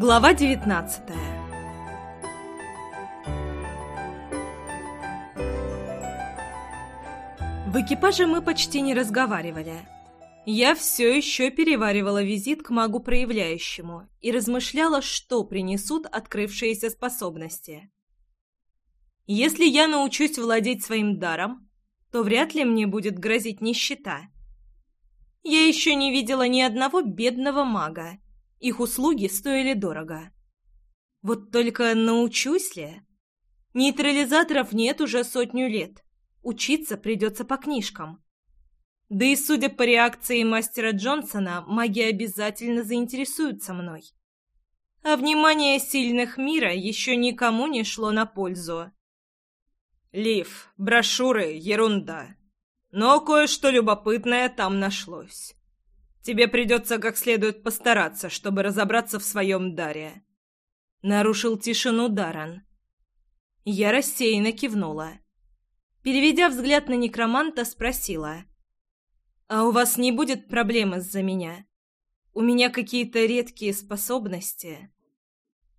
Глава 19 В экипаже мы почти не разговаривали. Я все еще переваривала визит к магу проявляющему и размышляла, что принесут открывшиеся способности. Если я научусь владеть своим даром, то вряд ли мне будет грозить нищета. Я еще не видела ни одного бедного мага, их услуги стоили дорого. Вот только научусь ли? Нейтрализаторов нет уже сотню лет. Учиться придется по книжкам. Да и судя по реакции мастера Джонсона, маги обязательно заинтересуются мной. А внимание сильных мира еще никому не шло на пользу. Лив, брошюры — ерунда. Но кое-что любопытное там нашлось. Тебе придется как следует постараться, чтобы разобраться в своем даре». Нарушил тишину Даран. Я рассеянно кивнула. Переведя взгляд на некроманта, спросила. «А у вас не будет проблем из-за меня? У меня какие-то редкие способности».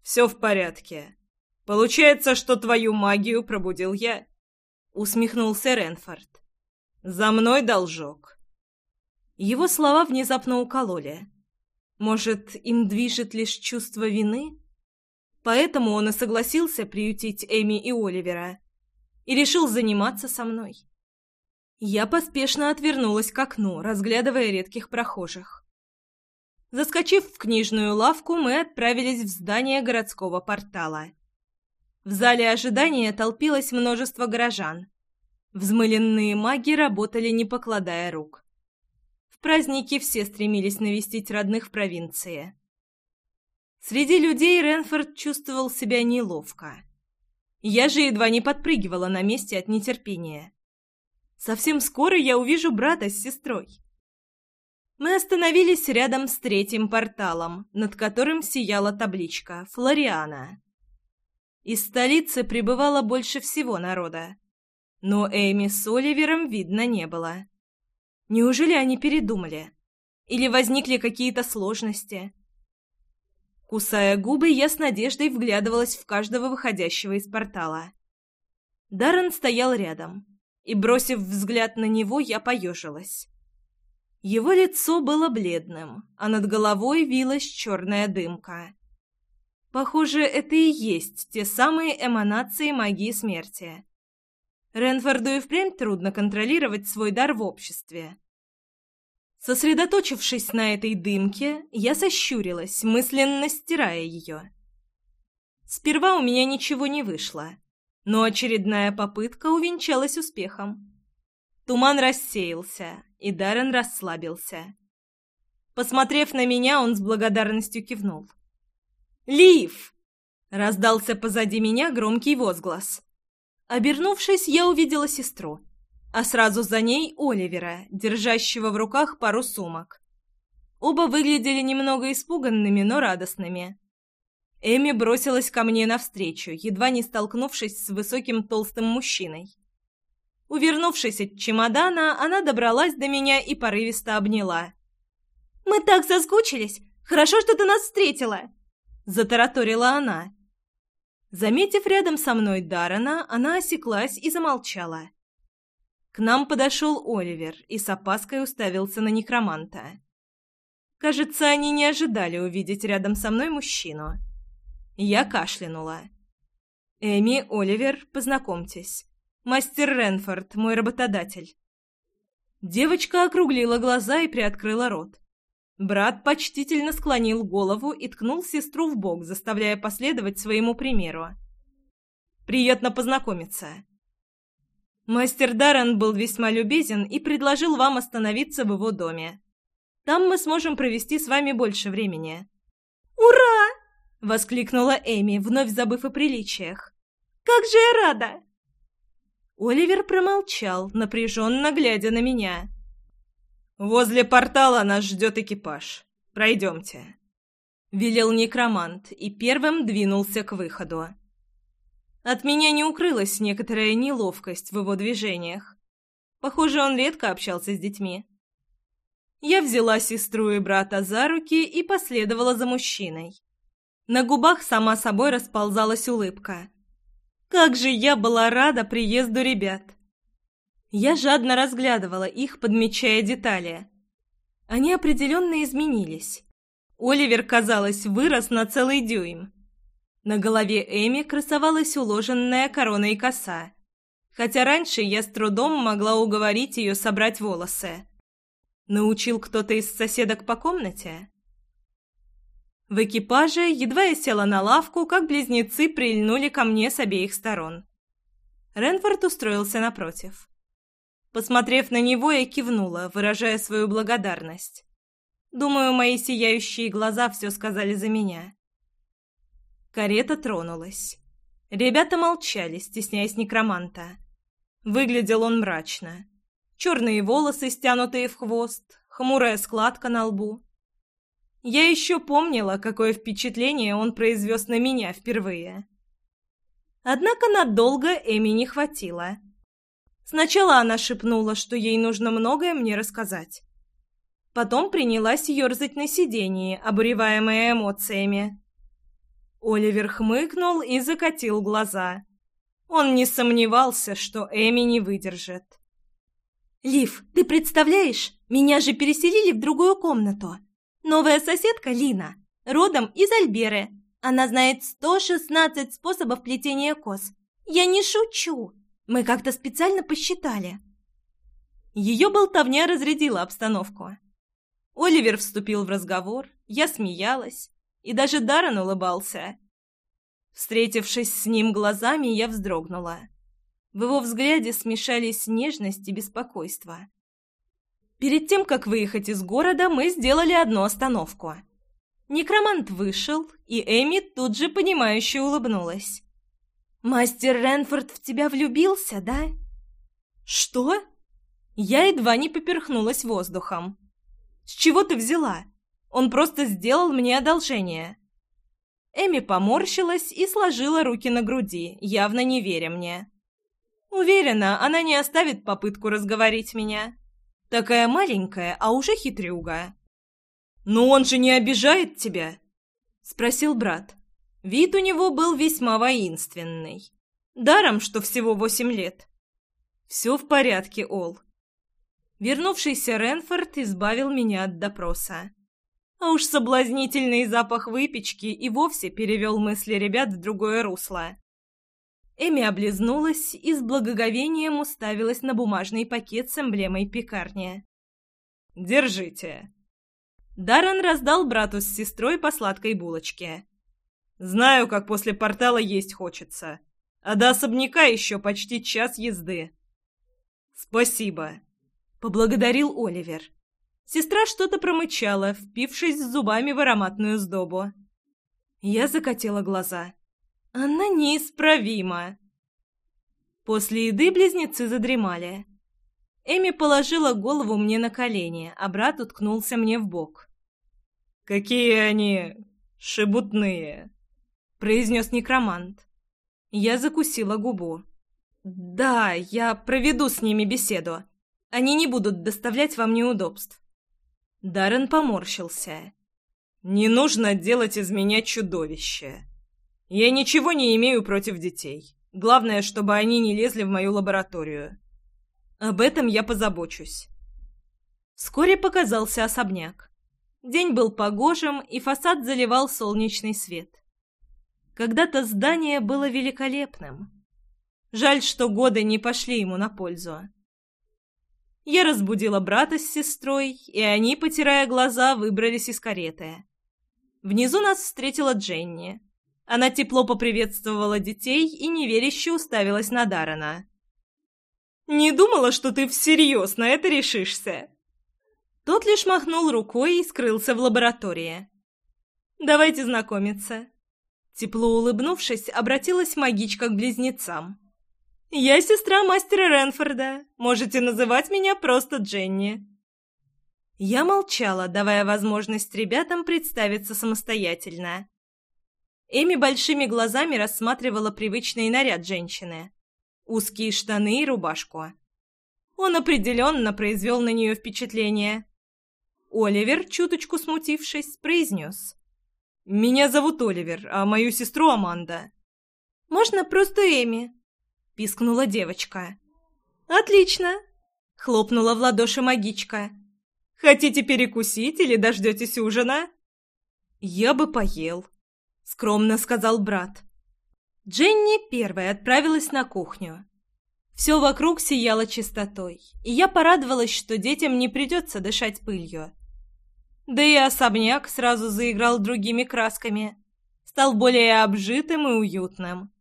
«Все в порядке. Получается, что твою магию пробудил я», — усмехнулся Ренфорд. «За мной должок». Его слова внезапно укололи. Может, им движет лишь чувство вины? Поэтому он и согласился приютить Эми и Оливера и решил заниматься со мной. Я поспешно отвернулась к окну, разглядывая редких прохожих. Заскочив в книжную лавку, мы отправились в здание городского портала. В зале ожидания толпилось множество горожан. Взмыленные маги работали, не покладая рук праздники все стремились навестить родных в провинции. Среди людей Ренфорд чувствовал себя неловко. Я же едва не подпрыгивала на месте от нетерпения. Совсем скоро я увижу брата с сестрой. Мы остановились рядом с третьим порталом, над которым сияла табличка «Флориана». Из столицы прибывало больше всего народа. Но Эми с Оливером видно не было. Неужели они передумали? Или возникли какие-то сложности? Кусая губы, я с надеждой вглядывалась в каждого выходящего из портала. Даррен стоял рядом, и, бросив взгляд на него, я поежилась. Его лицо было бледным, а над головой вилась черная дымка. Похоже, это и есть те самые эманации магии смерти, Ренфорду и впрямь трудно контролировать свой дар в обществе. Сосредоточившись на этой дымке, я сощурилась, мысленно стирая ее. Сперва у меня ничего не вышло, но очередная попытка увенчалась успехом. Туман рассеялся, и Даррен расслабился. Посмотрев на меня, он с благодарностью кивнул. «Лив!» — раздался позади меня громкий возглас. Обернувшись, я увидела сестру, а сразу за ней Оливера, держащего в руках пару сумок. Оба выглядели немного испуганными, но радостными. Эми бросилась ко мне навстречу, едва не столкнувшись с высоким толстым мужчиной. Увернувшись от чемодана, она добралась до меня и порывисто обняла. «Мы так соскучились! Хорошо, что ты нас встретила!» Затараторила она. Заметив рядом со мной Дарана, она осеклась и замолчала. К нам подошел Оливер и с опаской уставился на некроманта. Кажется, они не ожидали увидеть рядом со мной мужчину. Я кашлянула. «Эми, Оливер, познакомьтесь. Мастер Ренфорд, мой работодатель». Девочка округлила глаза и приоткрыла рот. Брат почтительно склонил голову и ткнул сестру в бок, заставляя последовать своему примеру. «Приятно познакомиться». Мастер Даррен был весьма любезен и предложил вам остановиться в его доме. Там мы сможем провести с вами больше времени. «Ура!» — воскликнула Эми, вновь забыв о приличиях. «Как же я рада!» Оливер промолчал, напряженно глядя на меня. Возле портала нас ждет экипаж. Пройдемте. Велел некромант и первым двинулся к выходу. От меня не укрылась некоторая неловкость в его движениях. Похоже, он редко общался с детьми. Я взяла сестру и брата за руки и последовала за мужчиной. На губах сама собой расползалась улыбка. Как же я была рада приезду ребят! Я жадно разглядывала их, подмечая детали. Они определенно изменились. Оливер, казалось, вырос на целый дюйм. На голове Эми красовалась уложенная корона и коса, хотя раньше я с трудом могла уговорить ее собрать волосы. Научил кто-то из соседок по комнате? В экипаже едва я села на лавку, как близнецы прильнули ко мне с обеих сторон. Ренфорд устроился напротив. Посмотрев на него, я кивнула, выражая свою благодарность. Думаю, мои сияющие глаза все сказали за меня. Карета тронулась. Ребята молчали, стесняясь некроманта. Выглядел он мрачно. Черные волосы, стянутые в хвост, хмурая складка на лбу. Я еще помнила, какое впечатление он произвез на меня впервые. Однако надолго Эми не хватило — Сначала она шепнула, что ей нужно многое мне рассказать. Потом принялась ерзать на сидении, обуреваемая эмоциями. Оливер хмыкнул и закатил глаза. Он не сомневался, что Эми не выдержит. «Лив, ты представляешь, меня же переселили в другую комнату. Новая соседка Лина, родом из Альберы. Она знает 116 способов плетения кос. Я не шучу!» Мы как-то специально посчитали». Ее болтовня разрядила обстановку. Оливер вступил в разговор, я смеялась, и даже Даррен улыбался. Встретившись с ним глазами, я вздрогнула. В его взгляде смешались нежность и беспокойство. Перед тем, как выехать из города, мы сделали одну остановку. Некромант вышел, и Эми тут же понимающе улыбнулась. Мастер Ренфорд в тебя влюбился, да? Что? Я едва не поперхнулась воздухом. С чего ты взяла? Он просто сделал мне одолжение. Эми поморщилась и сложила руки на груди, явно не веря мне. Уверена, она не оставит попытку разговорить меня. Такая маленькая, а уже хитрюга. «Но он же не обижает тебя?» — спросил брат. Вид у него был весьма воинственный. Даром, что всего восемь лет. «Все в порядке, Ол». Вернувшийся Ренфорд избавил меня от допроса. А уж соблазнительный запах выпечки и вовсе перевел мысли ребят в другое русло. Эми облизнулась и с благоговением уставилась на бумажный пакет с эмблемой пекарни. «Держите». Даррен раздал брату с сестрой по сладкой булочке. Знаю, как после портала есть хочется. А до особняка еще почти час езды. Спасибо. Поблагодарил Оливер. Сестра что-то промычала, впившись зубами в ароматную сдобу. Я закатила глаза. Она неисправима. После еды близнецы задремали. Эми положила голову мне на колени, а брат уткнулся мне в бок. «Какие они шебутные!» произнес некромант. Я закусила губу. «Да, я проведу с ними беседу. Они не будут доставлять вам неудобств». Даррен поморщился. «Не нужно делать из меня чудовище. Я ничего не имею против детей. Главное, чтобы они не лезли в мою лабораторию. Об этом я позабочусь». Вскоре показался особняк. День был погожим, и фасад заливал солнечный свет. Когда-то здание было великолепным. Жаль, что годы не пошли ему на пользу. Я разбудила брата с сестрой, и они, потирая глаза, выбрались из кареты. Внизу нас встретила Дженни. Она тепло поприветствовала детей и неверяще уставилась на Дарана. «Не думала, что ты всерьез на это решишься!» Тот лишь махнул рукой и скрылся в лаборатории. «Давайте знакомиться», Тепло улыбнувшись, обратилась магичка к близнецам. «Я сестра мастера Ренфорда. Можете называть меня просто Дженни». Я молчала, давая возможность ребятам представиться самостоятельно. Эми большими глазами рассматривала привычный наряд женщины. Узкие штаны и рубашку. Он определенно произвел на нее впечатление. Оливер, чуточку смутившись, произнес. Меня зовут Оливер, а мою сестру Аманда. Можно просто Эми? пискнула девочка. Отлично, хлопнула в ладоши магичка. Хотите перекусить или дождетесь ужина? Я бы поел, скромно сказал брат. Дженни первая отправилась на кухню. Все вокруг сияло чистотой, и я порадовалась, что детям не придется дышать пылью. Да и особняк сразу заиграл другими красками. Стал более обжитым и уютным.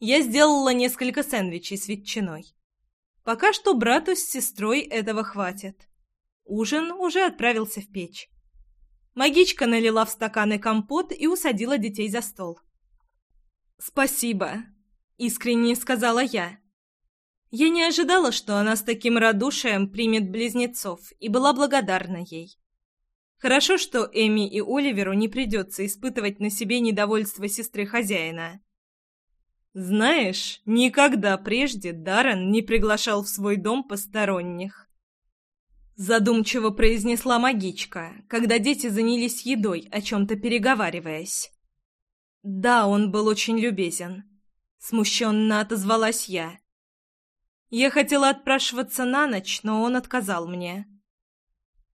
Я сделала несколько сэндвичей с ветчиной. Пока что брату с сестрой этого хватит. Ужин уже отправился в печь. Магичка налила в стаканы компот и усадила детей за стол. «Спасибо», — искренне сказала я. Я не ожидала, что она с таким радушием примет близнецов, и была благодарна ей. Хорошо, что Эми и Оливеру не придется испытывать на себе недовольство сестры хозяина. Знаешь, никогда прежде Даррен не приглашал в свой дом посторонних. Задумчиво произнесла магичка, когда дети занялись едой, о чем-то переговариваясь. Да, он был очень любезен. Смущенно отозвалась я. Я хотела отпрашиваться на ночь, но он отказал мне.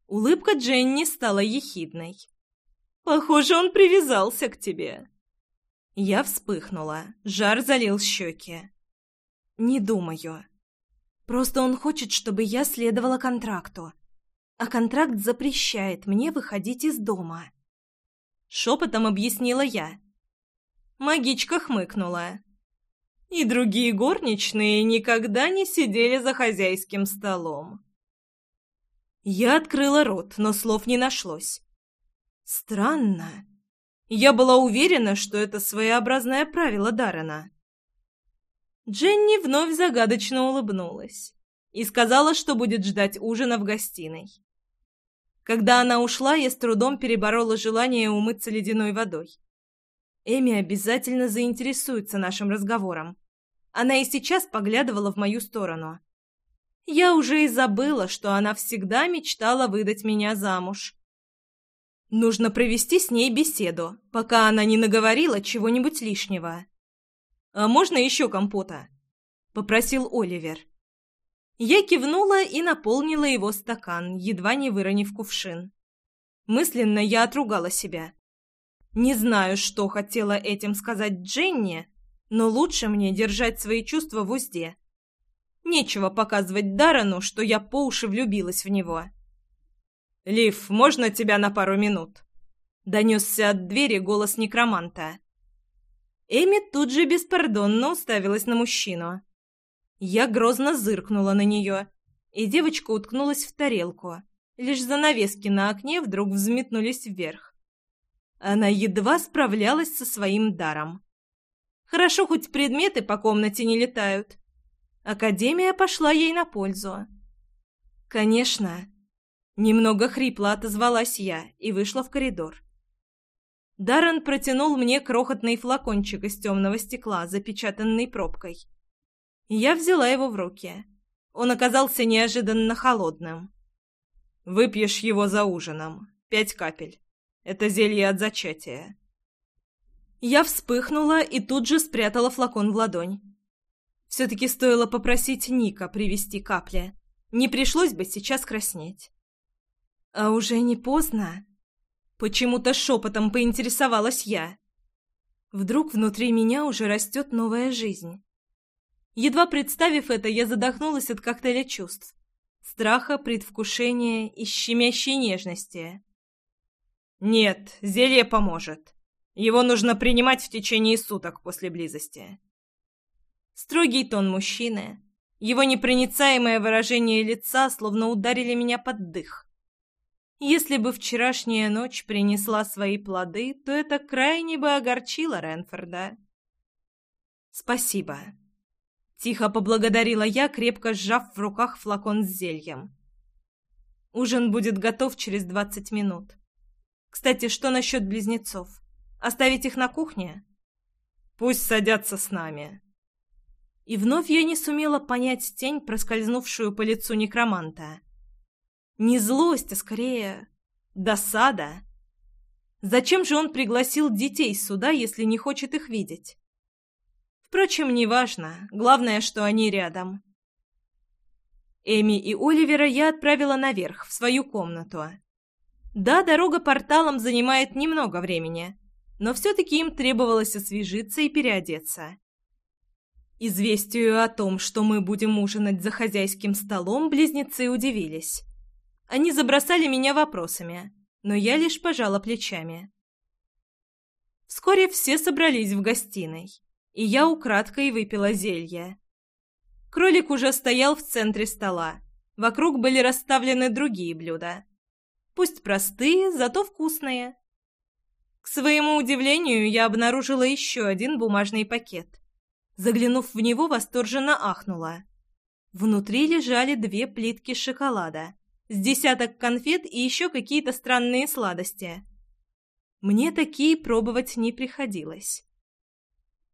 Улыбка Дженни стала ехидной. «Похоже, он привязался к тебе». Я вспыхнула, жар залил щеки. «Не думаю. Просто он хочет, чтобы я следовала контракту. А контракт запрещает мне выходить из дома». Шепотом объяснила я. Магичка хмыкнула. «И другие горничные никогда не сидели за хозяйским столом». Я открыла рот, но слов не нашлось. Странно. Я была уверена, что это своеобразное правило Даррена. Дженни вновь загадочно улыбнулась и сказала, что будет ждать ужина в гостиной. Когда она ушла, я с трудом переборола желание умыться ледяной водой. Эми обязательно заинтересуется нашим разговором. Она и сейчас поглядывала в мою сторону. Я уже и забыла, что она всегда мечтала выдать меня замуж. Нужно провести с ней беседу, пока она не наговорила чего-нибудь лишнего. «А можно еще компота?» — попросил Оливер. Я кивнула и наполнила его стакан, едва не выронив кувшин. Мысленно я отругала себя. Не знаю, что хотела этим сказать Дженни, но лучше мне держать свои чувства в узде. Нечего показывать Дарану, что я по уши влюбилась в него. «Лив, можно тебя на пару минут?» — донесся от двери голос некроманта. Эми тут же беспардонно уставилась на мужчину. Я грозно зыркнула на нее, и девочка уткнулась в тарелку. Лишь занавески на окне вдруг взметнулись вверх. Она едва справлялась со своим даром. Хорошо, хоть предметы по комнате не летают. Академия пошла ей на пользу. «Конечно!» Немного хрипло отозвалась я и вышла в коридор. Даррен протянул мне крохотный флакончик из темного стекла, запечатанный пробкой. Я взяла его в руки. Он оказался неожиданно холодным. «Выпьешь его за ужином. Пять капель. Это зелье от зачатия». Я вспыхнула и тут же спрятала флакон в ладонь. Все-таки стоило попросить Ника привести капли. Не пришлось бы сейчас краснеть. А уже не поздно. Почему-то шепотом поинтересовалась я. Вдруг внутри меня уже растет новая жизнь. Едва представив это, я задохнулась от коктейля чувств. Страха, предвкушения и щемящей нежности. «Нет, зелье поможет. Его нужно принимать в течение суток после близости». Строгий тон мужчины. Его непроницаемое выражение лица словно ударили меня под дых. Если бы вчерашняя ночь принесла свои плоды, то это крайне бы огорчило Ренфорда. «Спасибо», — тихо поблагодарила я, крепко сжав в руках флакон с зельем. «Ужин будет готов через двадцать минут. Кстати, что насчет близнецов? Оставить их на кухне?» «Пусть садятся с нами», и вновь я не сумела понять тень, проскользнувшую по лицу некроманта. Не злость, а скорее досада. Зачем же он пригласил детей сюда, если не хочет их видеть? Впрочем, неважно. Главное, что они рядом. Эми и Оливера я отправила наверх, в свою комнату. Да, дорога порталом занимает немного времени, но все-таки им требовалось освежиться и переодеться. Известию о том, что мы будем ужинать за хозяйским столом, близнецы удивились. Они забросали меня вопросами, но я лишь пожала плечами. Вскоре все собрались в гостиной, и я украдкой выпила зелье. Кролик уже стоял в центре стола. Вокруг были расставлены другие блюда. Пусть простые, зато вкусные. К своему удивлению, я обнаружила еще один бумажный пакет – Заглянув в него, восторженно ахнула. Внутри лежали две плитки шоколада, с десяток конфет и еще какие-то странные сладости. Мне такие пробовать не приходилось.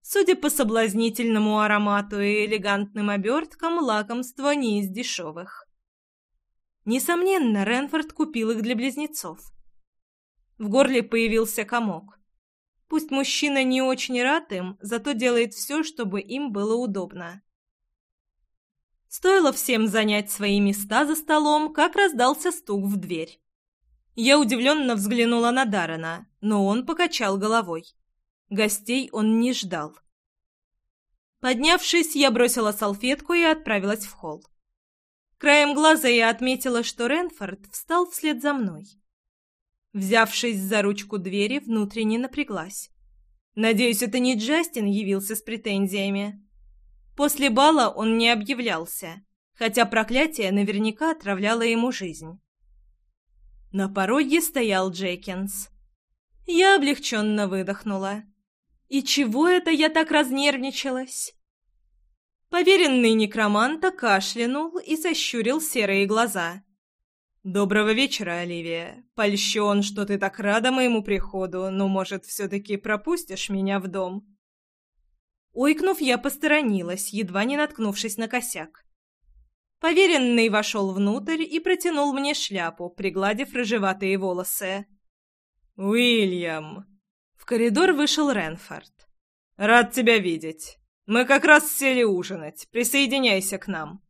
Судя по соблазнительному аромату и элегантным оберткам, лакомство не из дешевых. Несомненно, Ренфорд купил их для близнецов. В горле появился комок. Пусть мужчина не очень рад им, зато делает все, чтобы им было удобно. Стоило всем занять свои места за столом, как раздался стук в дверь. Я удивленно взглянула на Дарена, но он покачал головой. Гостей он не ждал. Поднявшись, я бросила салфетку и отправилась в холл. Краем глаза я отметила, что Ренфорд встал вслед за мной. Взявшись за ручку двери, внутренне напряглась. Надеюсь, это не Джастин явился с претензиями. После бала он не объявлялся, хотя проклятие наверняка отравляло ему жизнь. На пороге стоял Джекинс. Я облегченно выдохнула. И чего это я так разнервничалась? Поверенный некроманта кашлянул и сощурил серые глаза. «Доброго вечера, Оливия. Польщен, что ты так рада моему приходу, но, может, все-таки пропустишь меня в дом?» Ойкнув, я посторонилась, едва не наткнувшись на косяк. Поверенный вошел внутрь и протянул мне шляпу, пригладив рыжеватые волосы. «Уильям!» В коридор вышел Ренфорд. «Рад тебя видеть. Мы как раз сели ужинать. Присоединяйся к нам».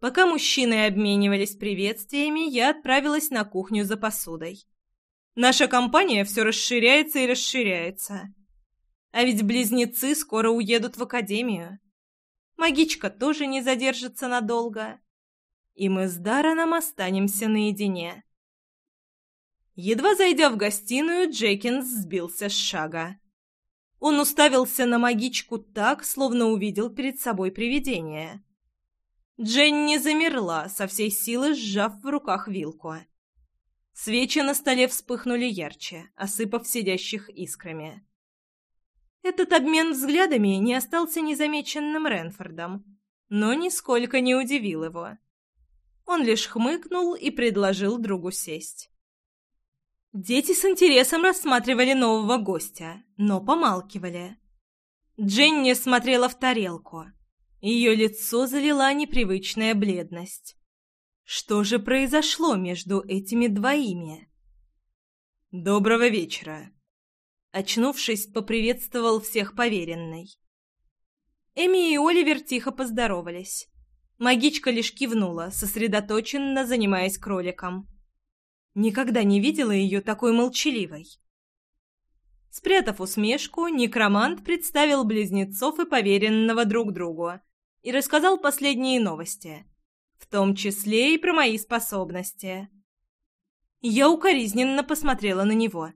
Пока мужчины обменивались приветствиями, я отправилась на кухню за посудой. Наша компания все расширяется и расширяется. А ведь близнецы скоро уедут в академию. Магичка тоже не задержится надолго. И мы с Дараном останемся наедине. Едва зайдя в гостиную, Джекинс сбился с шага. Он уставился на магичку так, словно увидел перед собой привидение. Дженни замерла, со всей силы сжав в руках вилку. Свечи на столе вспыхнули ярче, осыпав сидящих искрами. Этот обмен взглядами не остался незамеченным Ренфордом, но нисколько не удивил его. Он лишь хмыкнул и предложил другу сесть. Дети с интересом рассматривали нового гостя, но помалкивали. Дженни смотрела в тарелку — ее лицо залила непривычная бледность. Что же произошло между этими двоими? «Доброго вечера!» Очнувшись, поприветствовал всех поверенный. Эми и Оливер тихо поздоровались. Магичка лишь кивнула, сосредоточенно занимаясь кроликом. Никогда не видела ее такой молчаливой. Спрятав усмешку, некромант представил близнецов и поверенного друг другу – и рассказал последние новости, в том числе и про мои способности. Я укоризненно посмотрела на него.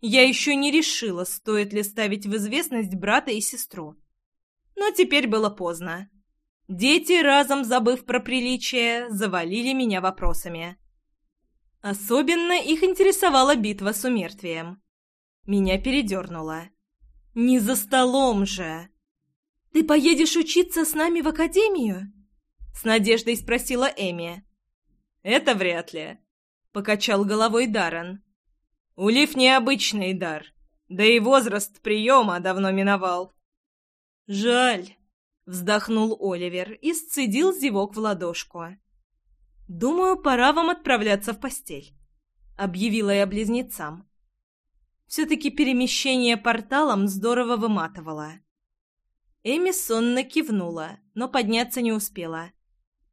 Я еще не решила, стоит ли ставить в известность брата и сестру. Но теперь было поздно. Дети, разом забыв про приличие, завалили меня вопросами. Особенно их интересовала битва с умертвием. Меня передернуло. «Не за столом же!» Ты поедешь учиться с нами в академию?» С надеждой спросила Эми. «Это вряд ли», — покачал головой Даррен. «У необычный дар, да и возраст приема давно миновал». «Жаль», — вздохнул Оливер и сцедил зевок в ладошку. «Думаю, пора вам отправляться в постель», — объявила я близнецам. Все-таки перемещение порталом здорово выматывало. Эми сонно кивнула, но подняться не успела.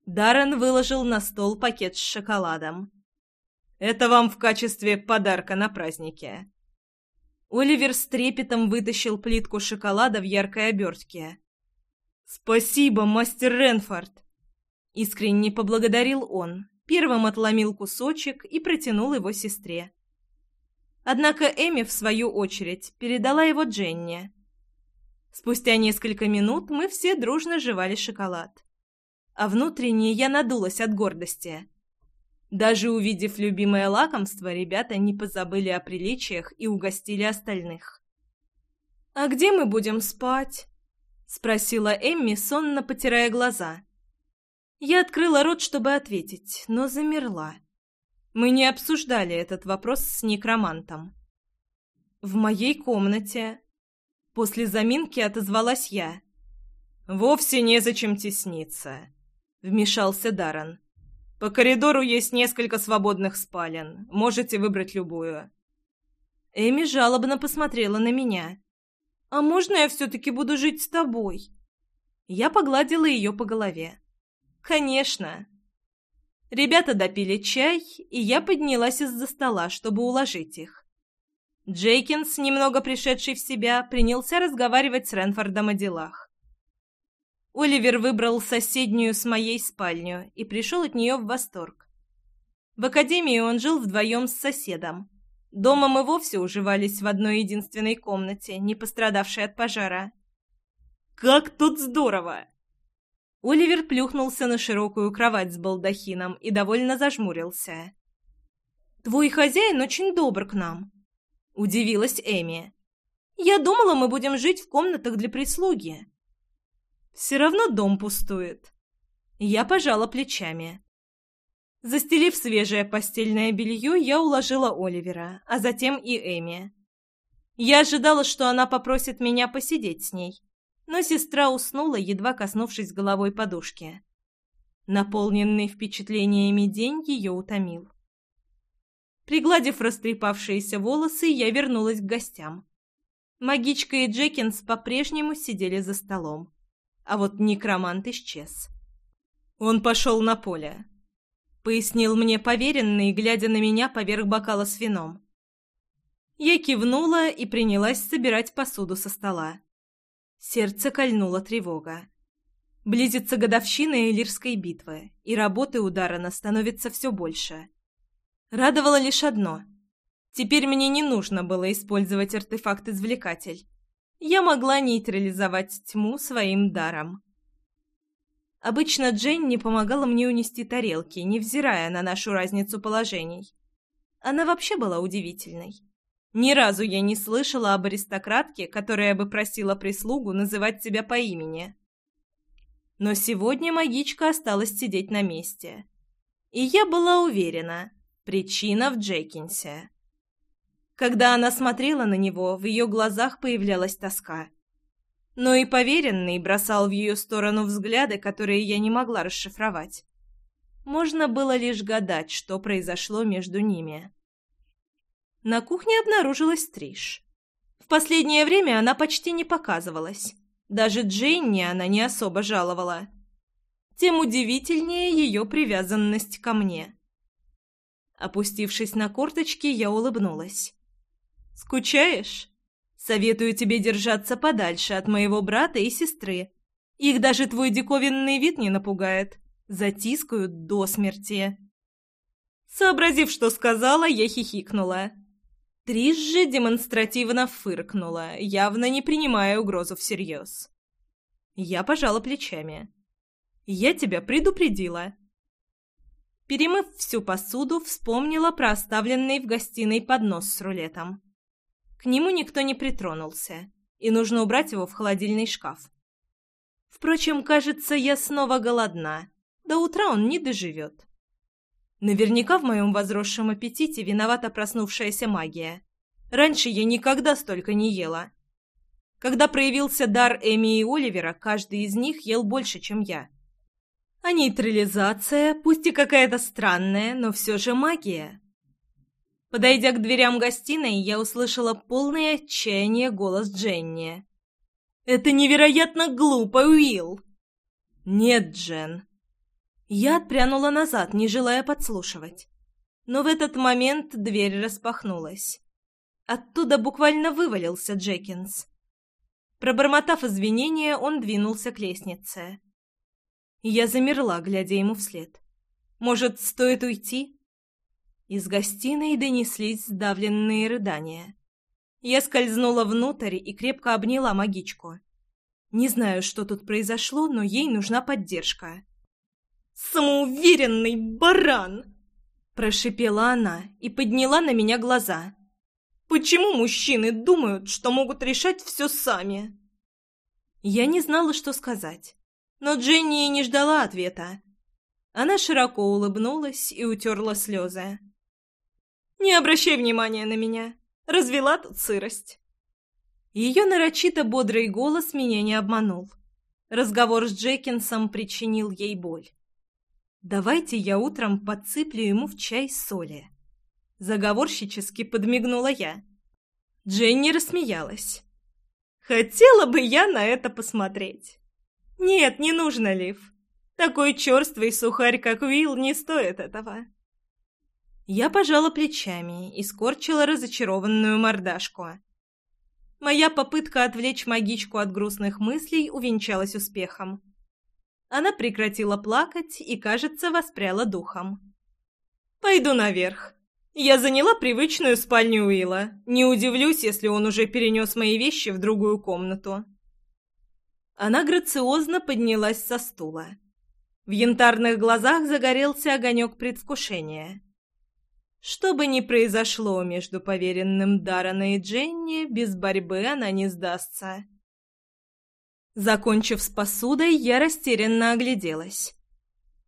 Даррен выложил на стол пакет с шоколадом. «Это вам в качестве подарка на празднике». Оливер с трепетом вытащил плитку шоколада в яркой обертке. «Спасибо, мастер Ренфорд!» Искренне поблагодарил он, первым отломил кусочек и протянул его сестре. Однако Эми, в свою очередь, передала его Дженни. Спустя несколько минут мы все дружно жевали шоколад. А внутренне я надулась от гордости. Даже увидев любимое лакомство, ребята не позабыли о приличиях и угостили остальных. «А где мы будем спать?» — спросила Эмми, сонно потирая глаза. Я открыла рот, чтобы ответить, но замерла. Мы не обсуждали этот вопрос с некромантом. «В моей комнате», После заминки отозвалась я. «Вовсе незачем тесниться», — вмешался Даран. «По коридору есть несколько свободных спален. Можете выбрать любую». Эми жалобно посмотрела на меня. «А можно я все-таки буду жить с тобой?» Я погладила ее по голове. «Конечно!» Ребята допили чай, и я поднялась из-за стола, чтобы уложить их. Джейкинс, немного пришедший в себя, принялся разговаривать с Ренфордом о делах. Оливер выбрал соседнюю с моей спальню и пришел от нее в восторг. В академии он жил вдвоем с соседом. Дома мы вовсе уживались в одной единственной комнате, не пострадавшей от пожара. «Как тут здорово!» Оливер плюхнулся на широкую кровать с балдахином и довольно зажмурился. «Твой хозяин очень добр к нам», Удивилась Эми. «Я думала, мы будем жить в комнатах для прислуги». «Все равно дом пустует». Я пожала плечами. Застелив свежее постельное белье, я уложила Оливера, а затем и Эми. Я ожидала, что она попросит меня посидеть с ней, но сестра уснула, едва коснувшись головой подушки. Наполненный впечатлениями день ее утомил. Пригладив растрепавшиеся волосы, я вернулась к гостям. Магичка и Джекинс по-прежнему сидели за столом. А вот некромант исчез. «Он пошел на поле», — пояснил мне поверенный, глядя на меня поверх бокала с вином. Я кивнула и принялась собирать посуду со стола. Сердце кольнула тревога. Близится годовщина Элирской битвы, и работы у Дарана становится все больше — Радовало лишь одно. Теперь мне не нужно было использовать артефакт-извлекатель. Я могла нейтрализовать тьму своим даром. Обычно Дженни помогала мне унести тарелки, невзирая на нашу разницу положений. Она вообще была удивительной. Ни разу я не слышала об аристократке, которая бы просила прислугу называть себя по имени. Но сегодня магичка осталась сидеть на месте. И я была уверена, Причина в Джекинсе. Когда она смотрела на него, в ее глазах появлялась тоска. Но и поверенный бросал в ее сторону взгляды, которые я не могла расшифровать. Можно было лишь гадать, что произошло между ними. На кухне обнаружилась стриж. В последнее время она почти не показывалась. Даже Дженни она не особо жаловала. Тем удивительнее ее привязанность ко мне. Опустившись на корточки, я улыбнулась. «Скучаешь? Советую тебе держаться подальше от моего брата и сестры. Их даже твой диковинный вид не напугает. Затискают до смерти». Сообразив, что сказала, я хихикнула. Триш демонстративно фыркнула, явно не принимая угрозу всерьез. Я пожала плечами. «Я тебя предупредила перемыв всю посуду, вспомнила про оставленный в гостиной поднос с рулетом. К нему никто не притронулся, и нужно убрать его в холодильный шкаф. Впрочем, кажется, я снова голодна. До утра он не доживет. Наверняка в моем возросшем аппетите виновата проснувшаяся магия. Раньше я никогда столько не ела. Когда проявился дар Эми и Оливера, каждый из них ел больше, чем я. — а нейтрализация, пусть и какая-то странная, но все же магия. Подойдя к дверям гостиной, я услышала полное отчаяние голос Дженни. «Это невероятно глупо, Уилл!» «Нет, Джен!» Я отпрянула назад, не желая подслушивать. Но в этот момент дверь распахнулась. Оттуда буквально вывалился Джекинс. Пробормотав извинения, он двинулся к лестнице. Я замерла, глядя ему вслед. «Может, стоит уйти?» Из гостиной донеслись сдавленные рыдания. Я скользнула внутрь и крепко обняла магичку. Не знаю, что тут произошло, но ей нужна поддержка. «Самоуверенный баран!» Прошипела она и подняла на меня глаза. «Почему мужчины думают, что могут решать все сами?» Я не знала, что сказать но Дженни и не ждала ответа. Она широко улыбнулась и утерла слезы. «Не обращай внимания на меня. Развела тут сырость». Ее нарочито бодрый голос меня не обманул. Разговор с Джекинсом причинил ей боль. «Давайте я утром подсыплю ему в чай соли». Заговорщически подмигнула я. Дженни рассмеялась. «Хотела бы я на это посмотреть». «Нет, не нужно, Лив. Такой черствый сухарь, как Уилл, не стоит этого». Я пожала плечами и скорчила разочарованную мордашку. Моя попытка отвлечь магичку от грустных мыслей увенчалась успехом. Она прекратила плакать и, кажется, воспряла духом. «Пойду наверх. Я заняла привычную спальню Уилла. Не удивлюсь, если он уже перенес мои вещи в другую комнату». Она грациозно поднялась со стула. В янтарных глазах загорелся огонек предвкушения. Что бы ни произошло между поверенным Дарана и Дженни, без борьбы она не сдастся. Закончив с посудой, я растерянно огляделась.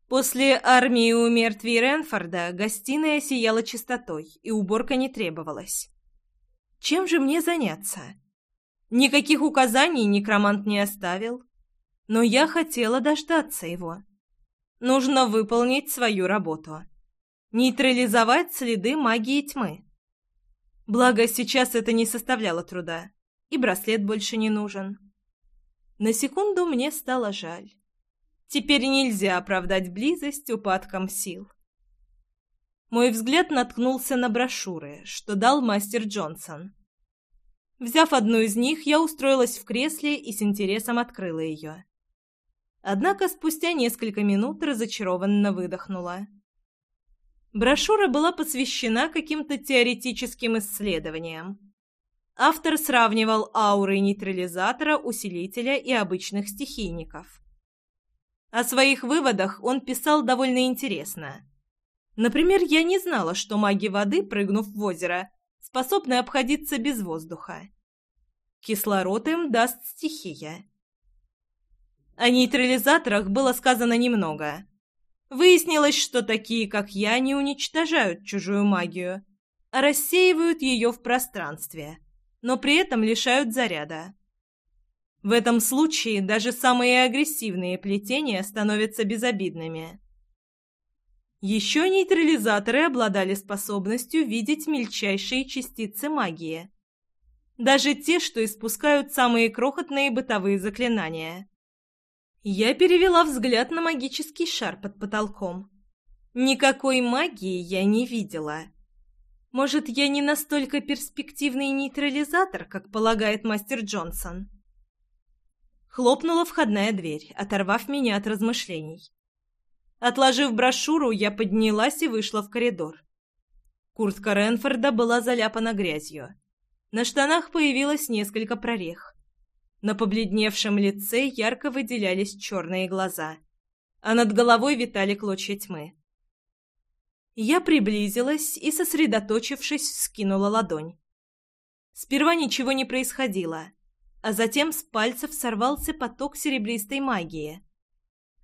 После армии у мертвей Ренфорда гостиная сияла чистотой, и уборка не требовалась. Чем же мне заняться? Никаких указаний некромант не оставил. Но я хотела дождаться его. Нужно выполнить свою работу. Нейтрализовать следы магии тьмы. Благо, сейчас это не составляло труда. И браслет больше не нужен. На секунду мне стало жаль. Теперь нельзя оправдать близость упадком сил. Мой взгляд наткнулся на брошюры, что дал мастер Джонсон Взяв одну из них, я устроилась в кресле и с интересом открыла ее. Однако спустя несколько минут разочарованно выдохнула. Брошюра была посвящена каким-то теоретическим исследованиям. Автор сравнивал ауры нейтрализатора, усилителя и обычных стихийников. О своих выводах он писал довольно интересно. Например, я не знала, что маги воды, прыгнув в озеро, способны обходиться без воздуха. Кислород им даст стихия. О нейтрализаторах было сказано немного. Выяснилось, что такие, как я, не уничтожают чужую магию, а рассеивают ее в пространстве, но при этом лишают заряда. В этом случае даже самые агрессивные плетения становятся безобидными. Еще нейтрализаторы обладали способностью видеть мельчайшие частицы магии. Даже те, что испускают самые крохотные бытовые заклинания. Я перевела взгляд на магический шар под потолком. Никакой магии я не видела. Может, я не настолько перспективный нейтрализатор, как полагает мастер Джонсон? Хлопнула входная дверь, оторвав меня от размышлений. Отложив брошюру, я поднялась и вышла в коридор. Куртка Ренфорда была заляпана грязью. На штанах появилось несколько прорех. На побледневшем лице ярко выделялись черные глаза, а над головой витали клочья тьмы. Я приблизилась и, сосредоточившись, скинула ладонь. Сперва ничего не происходило, а затем с пальцев сорвался поток серебристой магии —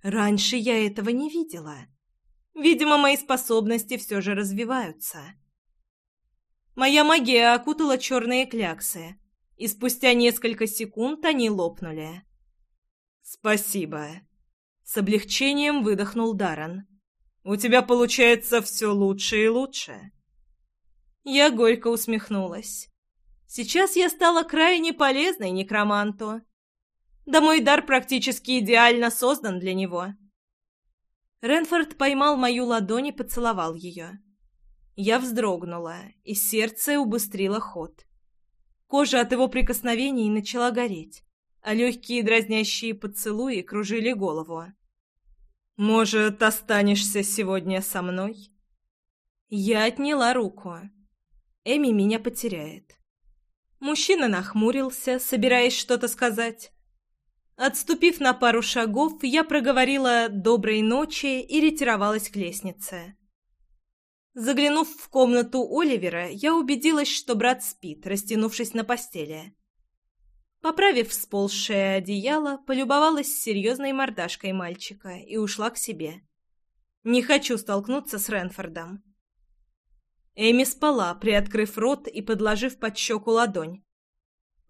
Раньше я этого не видела. Видимо, мои способности все же развиваются. Моя магия окутала черные кляксы, и спустя несколько секунд они лопнули. «Спасибо!» — с облегчением выдохнул Даран. «У тебя получается все лучше и лучше!» Я горько усмехнулась. Сейчас я стала крайне полезной некроманту. Да мой дар практически идеально создан для него. Ренфорд поймал мою ладонь и поцеловал ее. Я вздрогнула, и сердце убыстрило ход. Кожа от его прикосновений начала гореть, а легкие дразнящие поцелуи кружили голову. «Может, останешься сегодня со мной?» Я отняла руку. Эми меня потеряет. Мужчина нахмурился, собираясь что-то сказать, Отступив на пару шагов, я проговорила «доброй ночи» и ретировалась к лестнице. Заглянув в комнату Оливера, я убедилась, что брат спит, растянувшись на постели. Поправив сползшее одеяло, полюбовалась серьезной мордашкой мальчика и ушла к себе. Не хочу столкнуться с Ренфордом. Эми спала, приоткрыв рот и подложив под щеку ладонь.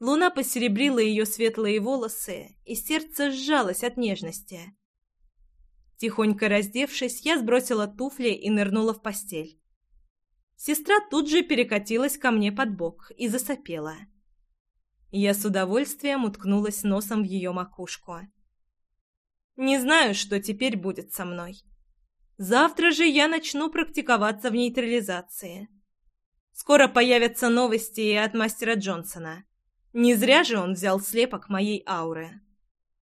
Луна посеребрила ее светлые волосы, и сердце сжалось от нежности. Тихонько раздевшись, я сбросила туфли и нырнула в постель. Сестра тут же перекатилась ко мне под бок и засопела. Я с удовольствием уткнулась носом в ее макушку. «Не знаю, что теперь будет со мной. Завтра же я начну практиковаться в нейтрализации. Скоро появятся новости и от мастера Джонсона». Не зря же он взял слепок моей ауры.